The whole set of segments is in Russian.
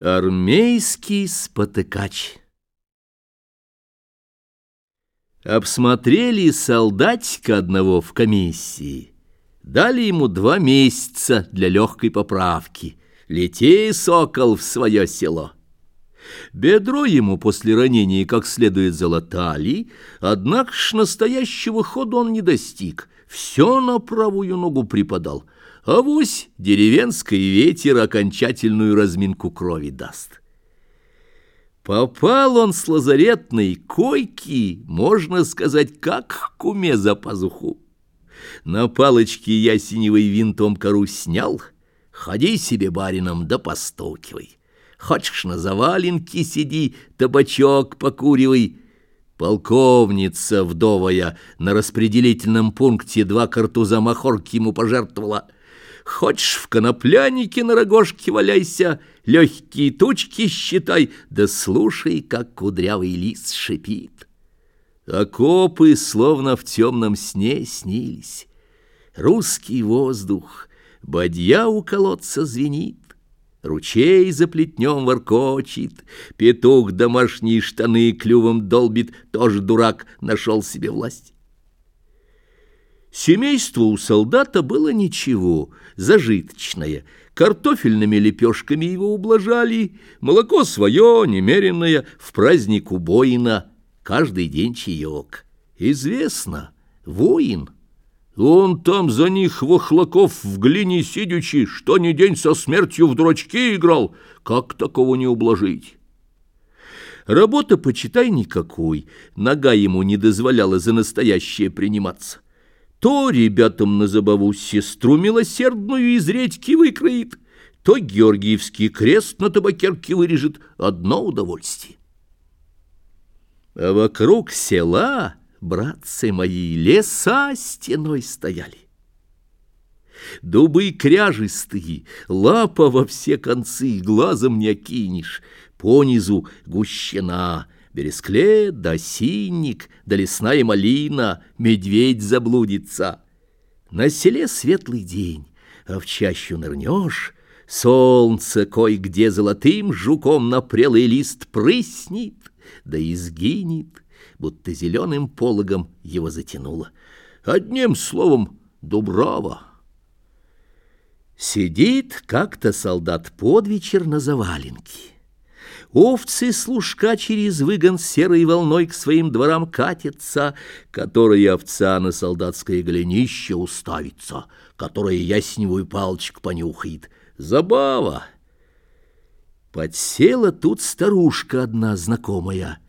Армейский спотыкач Обсмотрели солдатика одного в комиссии, дали ему два месяца для легкой поправки. Летей, сокол, в свое село. Бедро ему после ранения как следует залатали, однако ж настоящего хода он не достиг, все на правую ногу припадал — Авось деревенский ветер окончательную разминку крови даст. Попал он с лазаретной койки, можно сказать, как куме за пазуху. На палочке ясеневый винтом кору снял, ходи себе барином да постукивай. Хочешь на заваленке сиди, табачок покуривай. Полковница вдовая на распределительном пункте два картуза махорки ему пожертвовала — Хочешь в коноплянике на рогожке валяйся, Легкие тучки считай, да слушай, как кудрявый лис шипит. Окопы словно в темном сне снились. Русский воздух, бадья у колодца звенит, Ручей за плетнем воркочет, Петух домашние штаны клювом долбит, Тоже дурак нашел себе власть. Семейство у солдата было ничего, зажиточное. Картофельными лепешками его ублажали, молоко свое, немеренное, в праздник убоина, каждый день чаек. Известно, воин. Он там за них вохлаков в глине сидячи, что ни день со смертью в дурачки играл, как такого не ублажить? Работа, почитай, никакой, нога ему не дозволяла за настоящее приниматься. То ребятам на забаву сестру милосердную из редьки выкроит, то Георгиевский крест на табакерке вырежет одно удовольствие. А вокруг села, братцы мои, леса стеной стояли. Дубы кряжестые, лапа во все концы, глазом не окинешь, понизу гущена — Бересклет да синник, да лесная малина, медведь заблудится. На селе светлый день, а в чащу нырнешь, солнце кой-где золотым жуком на прелый лист прыснет, да изгинет, будто зеленым пологом его затянуло. Одним словом, Дубрава. Сидит как-то солдат под вечер на заваленке. Овцы служка через выгон серой волной к своим дворам катятся, которая овца на солдатское голенище уставится, которая ясневую палочку понюхает. Забава! Подсела тут старушка одна знакомая.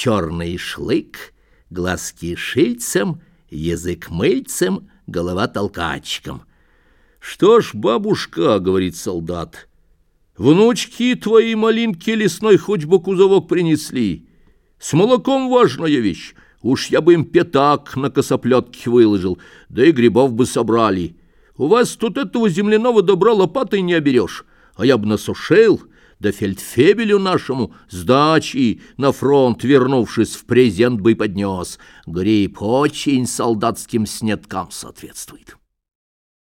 Черный шлык, глазки шильцем, язык мыльцем, голова толкачком. «Что ж, бабушка, — говорит солдат, — Внучки твои малинки лесной хоть бы кузовок принесли. С молоком важная вещь. Уж я бы им пятак на косоплетке выложил, да и грибов бы собрали. У вас тут этого земляного добра лопатой не оберешь, а я бы насушил, да фельдфебелю нашему сдачи на фронт, вернувшись в презент бы поднес. Гриб очень солдатским снеткам соответствует.